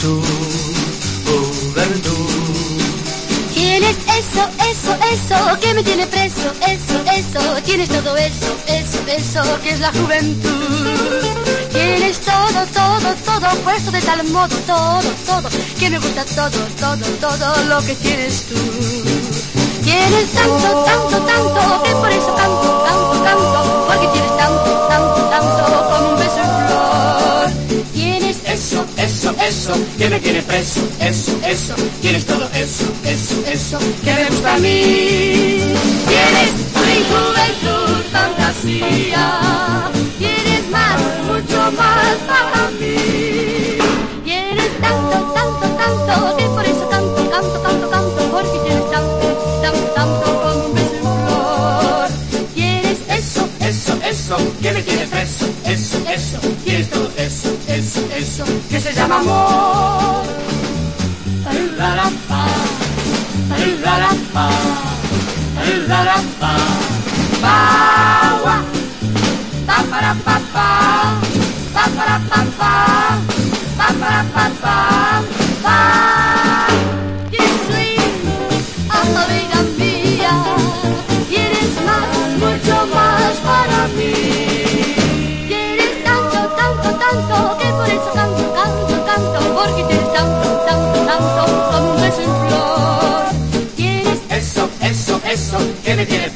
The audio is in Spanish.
juventud, juventud. Tienes eso, eso, eso, que me tiene preso, eso, eso, tienes todo eso, eso, eso, que es la juventud. Tienes todo, todo, todo, puesto de tal modo, todo, todo, que me gusta todo, todo, todo lo que tienes tú. Tienes tanto, tanto, tanto, Eso, eso, que me tiene preso, eso, eso, tienes todo eso, eso, eso, que me gusta a mí. Tienes mi juventud, fantasía. Tienes más, mucho más para mí. Tienes tanto, tanto, tanto, que por eso canto, canto, canto, canto, porque tienes tanto, tanto, tanto beso en flor. Tienes Eso, eso, eso, que me tiene preso, eso, eso, tienes todo eso, eso, eso, que se llama amor. La, la, pa, la, la, pa, la, pa, pa, gua, pa, para, pa, pa, pa, para, pa, pa, pa, canto, canto, canto, porque tienes tanto, tanto, tanto, como un beso en flor. Eso, eso, eso, que me tiene